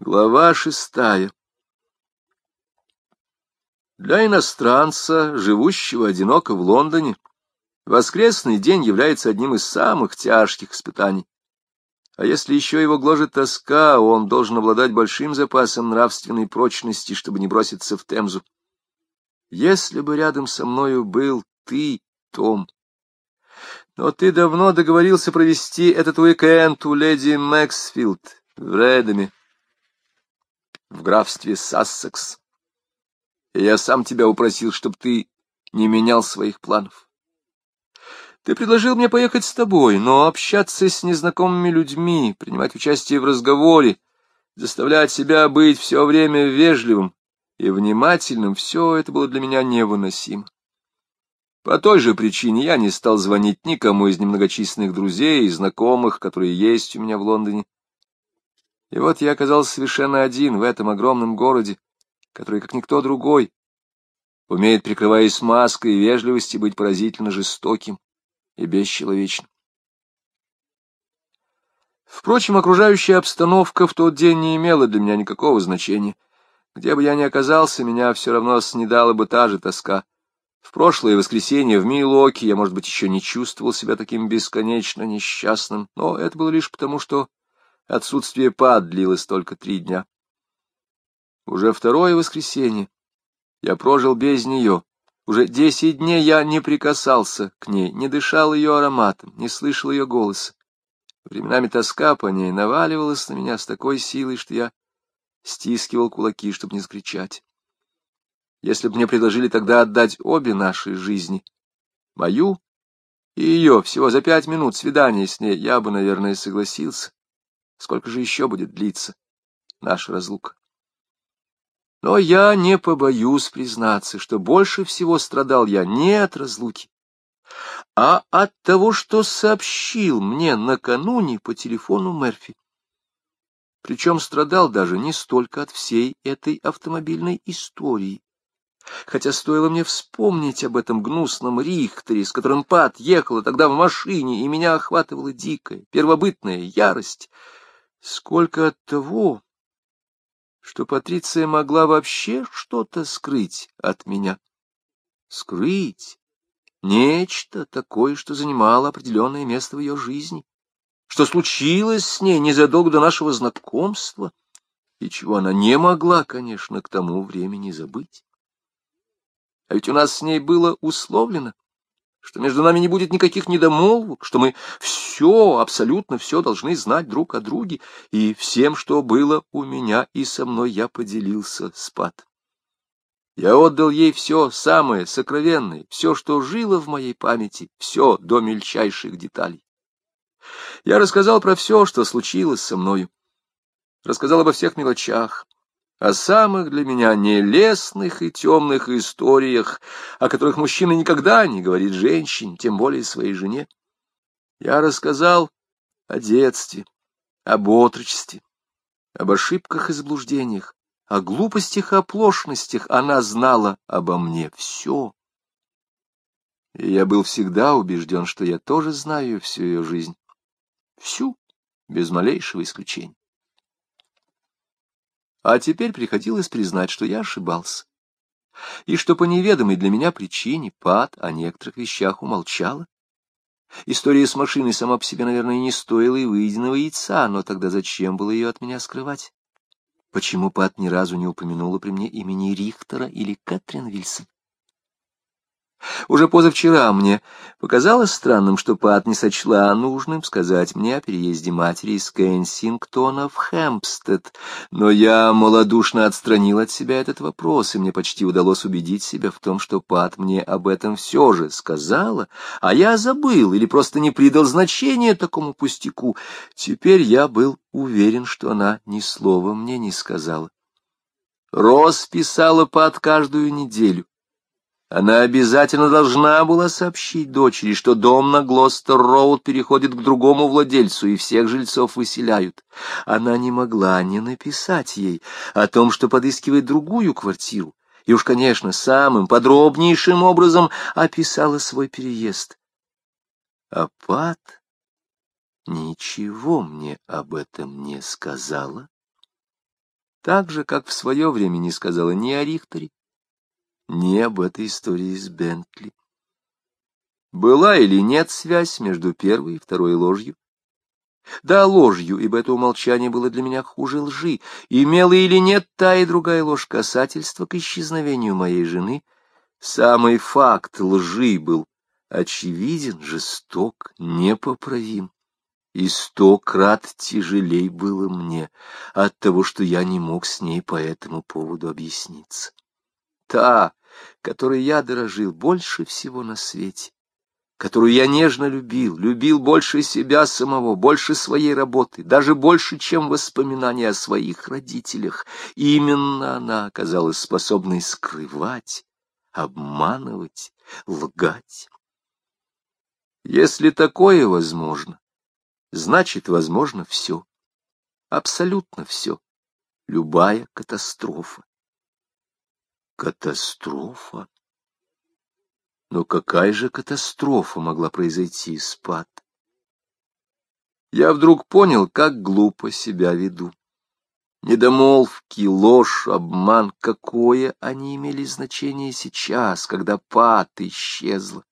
Глава шестая Для иностранца, живущего одиноко в Лондоне, воскресный день является одним из самых тяжких испытаний. А если еще его гложет тоска, он должен обладать большим запасом нравственной прочности, чтобы не броситься в Темзу. Если бы рядом со мною был ты, Том, но ты давно договорился провести этот уикенд у леди Мэксфилд в Редами в графстве Сассекс. И я сам тебя упросил, чтобы ты не менял своих планов. Ты предложил мне поехать с тобой, но общаться с незнакомыми людьми, принимать участие в разговоре, заставлять себя быть все время вежливым и внимательным, все это было для меня невыносимо. По той же причине я не стал звонить никому из немногочисленных друзей и знакомых, которые есть у меня в Лондоне. И вот я оказался совершенно один в этом огромном городе, который, как никто другой, умеет, прикрываясь маской вежливости, быть поразительно жестоким и бесчеловечным. Впрочем, окружающая обстановка в тот день не имела для меня никакого значения. Где бы я ни оказался, меня все равно снедала бы та же тоска. В прошлое воскресенье в Милоке я, может быть, еще не чувствовал себя таким бесконечно несчастным, но это было лишь потому, что Отсутствие пад длилось только три дня. Уже второе воскресенье я прожил без нее. Уже десять дней я не прикасался к ней, не дышал ее ароматом, не слышал ее голоса. Временами тоска по ней наваливалась на меня с такой силой, что я стискивал кулаки, чтобы не закричать. Если бы мне предложили тогда отдать обе наши жизни, мою и ее, всего за пять минут свидания с ней, я бы, наверное, согласился. Сколько же еще будет длиться наша разлука? Но я не побоюсь признаться, что больше всего страдал я не от разлуки, а от того, что сообщил мне накануне по телефону Мерфи. Причем страдал даже не столько от всей этой автомобильной истории, хотя стоило мне вспомнить об этом гнусном Рихтере, с которым Пат ехала тогда в машине, и меня охватывала дикая, первобытная ярость — сколько от того, что Патриция могла вообще что-то скрыть от меня. Скрыть нечто такое, что занимало определенное место в ее жизни, что случилось с ней незадолго до нашего знакомства, и чего она не могла, конечно, к тому времени забыть. А ведь у нас с ней было условлено, что между нами не будет никаких недомолвок, что мы все, абсолютно все должны знать друг о друге, и всем, что было у меня и со мной, я поделился с Пат. Я отдал ей все самое сокровенное, все, что жило в моей памяти, все до мельчайших деталей. Я рассказал про все, что случилось со мною, рассказал обо всех мелочах, о самых для меня нелестных и темных историях, о которых мужчина никогда не говорит женщине, тем более своей жене. Я рассказал о детстве, об отрочестве, об ошибках и заблуждениях, о глупостях и оплошностях. Она знала обо мне все. И я был всегда убежден, что я тоже знаю всю ее жизнь. Всю, без малейшего исключения. А теперь приходилось признать, что я ошибался, и что по неведомой для меня причине Пат о некоторых вещах умолчала. История с машиной сама по себе, наверное, не стоила и выеденного яйца, но тогда зачем было ее от меня скрывать? Почему Пат ни разу не упомянула при мне имени Рихтера или Кэтрин Вильсон? Уже позавчера мне показалось странным, что Пат не сочла нужным сказать мне о переезде матери из Кенсингтона в Хэмпстед, но я малодушно отстранил от себя этот вопрос, и мне почти удалось убедить себя в том, что Пат мне об этом все же сказала, а я забыл или просто не придал значения такому пустяку. Теперь я был уверен, что она ни слова мне не сказала. Рос писала Пат каждую неделю она обязательно должна была сообщить дочери, что дом на Глостер-Роуд переходит к другому владельцу, и всех жильцов выселяют. Она не могла не написать ей о том, что подыскивает другую квартиру, и уж, конечно, самым подробнейшим образом описала свой переезд. А Пат ничего мне об этом не сказала. так же, как в свое время не сказала ни о Рихтере, ни об этой истории с Бентли. Была или нет связь между первой и второй ложью? Да, ложью, ибо это умолчание было для меня хуже лжи. Имела или нет та и другая ложь касательства к исчезновению моей жены, самый факт лжи был очевиден, жесток, непоправим. И сто крат тяжелей было мне от того, что я не мог с ней по этому поводу объясниться. Та, которой я дорожил больше всего на свете, которую я нежно любил, любил больше себя самого, больше своей работы, даже больше, чем воспоминания о своих родителях. Именно она оказалась способной скрывать, обманывать, лгать. Если такое возможно, значит, возможно все. Абсолютно все. Любая катастрофа. Катастрофа? Но какая же катастрофа могла произойти с Пат? Я вдруг понял, как глупо себя веду. Недомолвки, ложь, обман, какое они имели значение сейчас, когда Пат исчезла.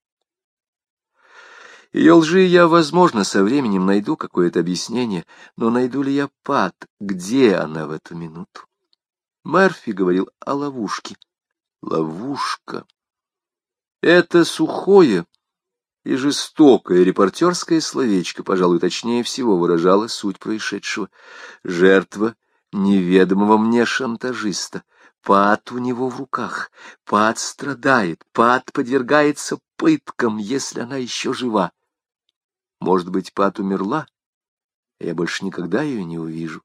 Ее лжи я, возможно, со временем найду какое-то объяснение, но найду ли я Пат, где она в эту минуту? Мерфи говорил о ловушке. Ловушка. Это сухое и жестокое репортерское словечко, пожалуй, точнее всего выражало суть происшедшего. Жертва неведомого мне шантажиста. Пат у него в руках. Пат страдает. Пат подвергается пыткам, если она еще жива. Может быть, Пат умерла? Я больше никогда ее не увижу.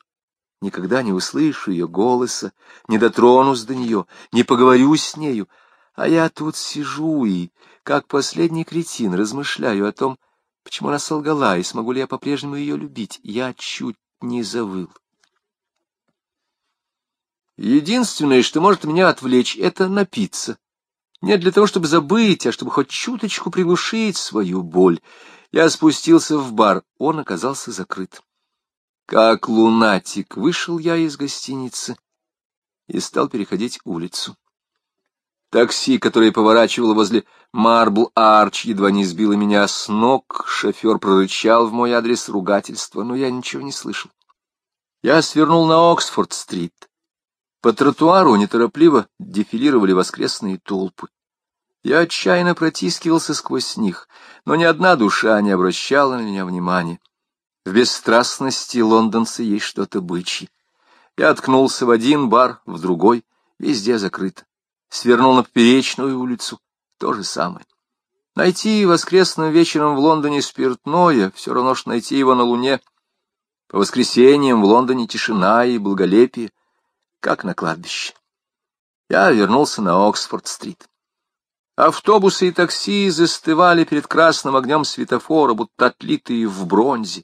Никогда не услышу ее голоса, не дотронусь до нее, не поговорю с нею. А я тут сижу и, как последний кретин, размышляю о том, почему она солгала, и смогу ли я по-прежнему ее любить. Я чуть не завыл. Единственное, что может меня отвлечь, — это напиться. Не для того, чтобы забыть, а чтобы хоть чуточку приглушить свою боль. Я спустился в бар, он оказался закрыт. Как лунатик вышел я из гостиницы и стал переходить улицу. Такси, которое поворачивало возле Марбл-Арч, едва не сбило меня с ног. Шофер прорычал в мой адрес ругательства, но я ничего не слышал. Я свернул на Оксфорд-стрит. По тротуару неторопливо дефилировали воскресные толпы. Я отчаянно протискивался сквозь них, но ни одна душа не обращала на меня внимания. В бесстрастности лондонца есть что-то бычье. Я откнулся в один бар, в другой, везде закрыто свернул на поперечную улицу. То же самое. Найти воскресным вечером в Лондоне спиртное, все равно, что найти его на Луне. По воскресеньям в Лондоне тишина и благолепие, как на кладбище. Я вернулся на Оксфорд-стрит. Автобусы и такси застывали перед красным огнем светофора, будто отлитые в бронзе.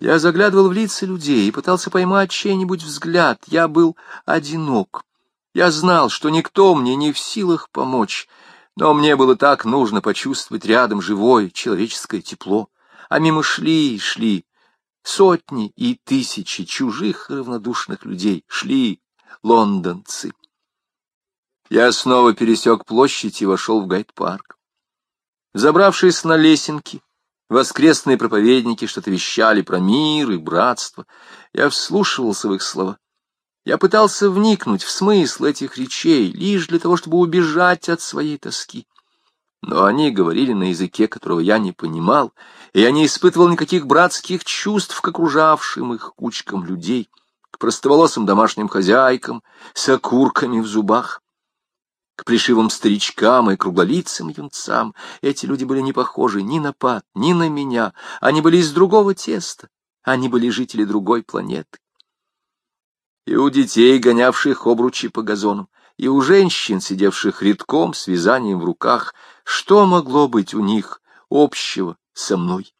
Я заглядывал в лица людей и пытался поймать чей-нибудь взгляд. Я был одинок. Я знал, что никто мне не в силах помочь, но мне было так нужно почувствовать рядом живое человеческое тепло. А мимо шли и шли сотни и тысячи чужих равнодушных людей, шли лондонцы. Я снова пересек площадь и вошел в гайд-парк. Забравшись на лесенки, воскресные проповедники что-то вещали про мир и братство. Я вслушивался в их слова. Я пытался вникнуть в смысл этих речей лишь для того, чтобы убежать от своей тоски. Но они говорили на языке, которого я не понимал, и я не испытывал никаких братских чувств к окружавшим их кучкам людей, к простоволосым домашним хозяйкам, с окурками в зубах, к пришивым старичкам и круглолицым юнцам. Эти люди были не похожи ни на пад, ни на меня, они были из другого теста, они были жители другой планеты и у детей, гонявших обручи по газонам, и у женщин, сидевших редком с вязанием в руках, что могло быть у них общего со мной?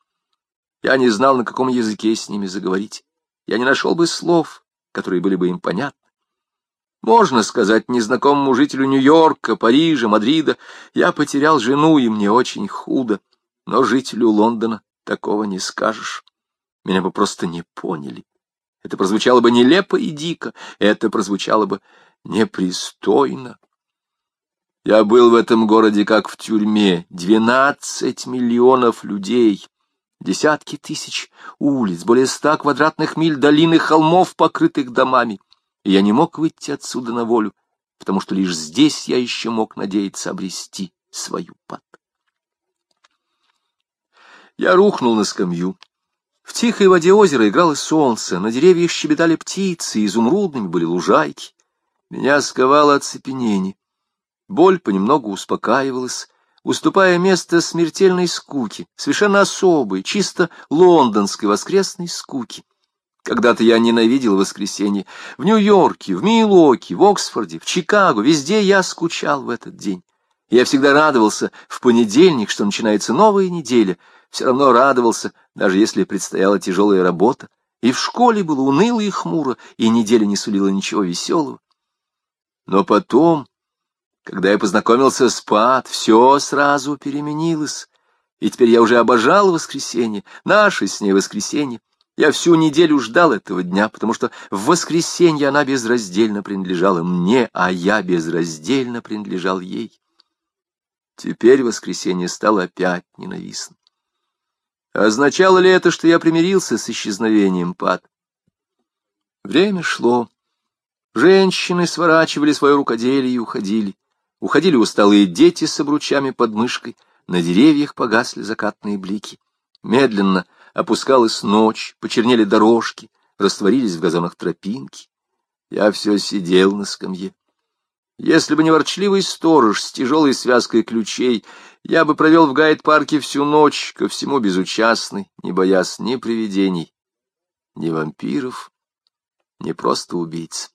Я не знал, на каком языке с ними заговорить. Я не нашел бы слов, которые были бы им понятны. Можно сказать незнакомому жителю Нью-Йорка, Парижа, Мадрида, я потерял жену, и мне очень худо, но жителю Лондона такого не скажешь. Меня бы просто не поняли. Это прозвучало бы нелепо и дико, это прозвучало бы непристойно. Я был в этом городе как в тюрьме. Двенадцать миллионов людей, десятки тысяч улиц, более ста квадратных миль долины холмов, покрытых домами. И я не мог выйти отсюда на волю, потому что лишь здесь я еще мог надеяться обрести свою пад. Я рухнул на скамью. В тихой воде озера играло солнце, на деревьях щебетали птицы, изумрудными были лужайки. Меня сковало оцепенение. Боль понемногу успокаивалась, уступая место смертельной скуки, совершенно особой, чисто лондонской воскресной скуки. Когда-то я ненавидел воскресенье. В Нью-Йорке, в Милуоке, в Оксфорде, в Чикаго, везде я скучал в этот день. Я всегда радовался в понедельник, что начинается новая неделя, все равно радовался, даже если предстояла тяжелая работа. И в школе было уныло и хмуро, и неделя не сулила ничего веселого. Но потом, когда я познакомился с Пат, все сразу переменилось, и теперь я уже обожал воскресенье, наше с ней воскресенье. Я всю неделю ждал этого дня, потому что в воскресенье она безраздельно принадлежала мне, а я безраздельно принадлежал ей. Теперь воскресенье стало опять ненавистным. Означало ли это, что я примирился с исчезновением Пат? Время шло. Женщины сворачивали свое рукоделие и уходили. Уходили усталые дети с обручами под мышкой, на деревьях погасли закатные блики. Медленно опускалась ночь, почернели дорожки, растворились в газонах тропинки. Я все сидел на скамье. Если бы не ворчливый сторож с тяжелой связкой ключей, я бы провел в гайд-парке всю ночь, ко всему безучастный, не боясь ни привидений, ни вампиров, ни просто убийц.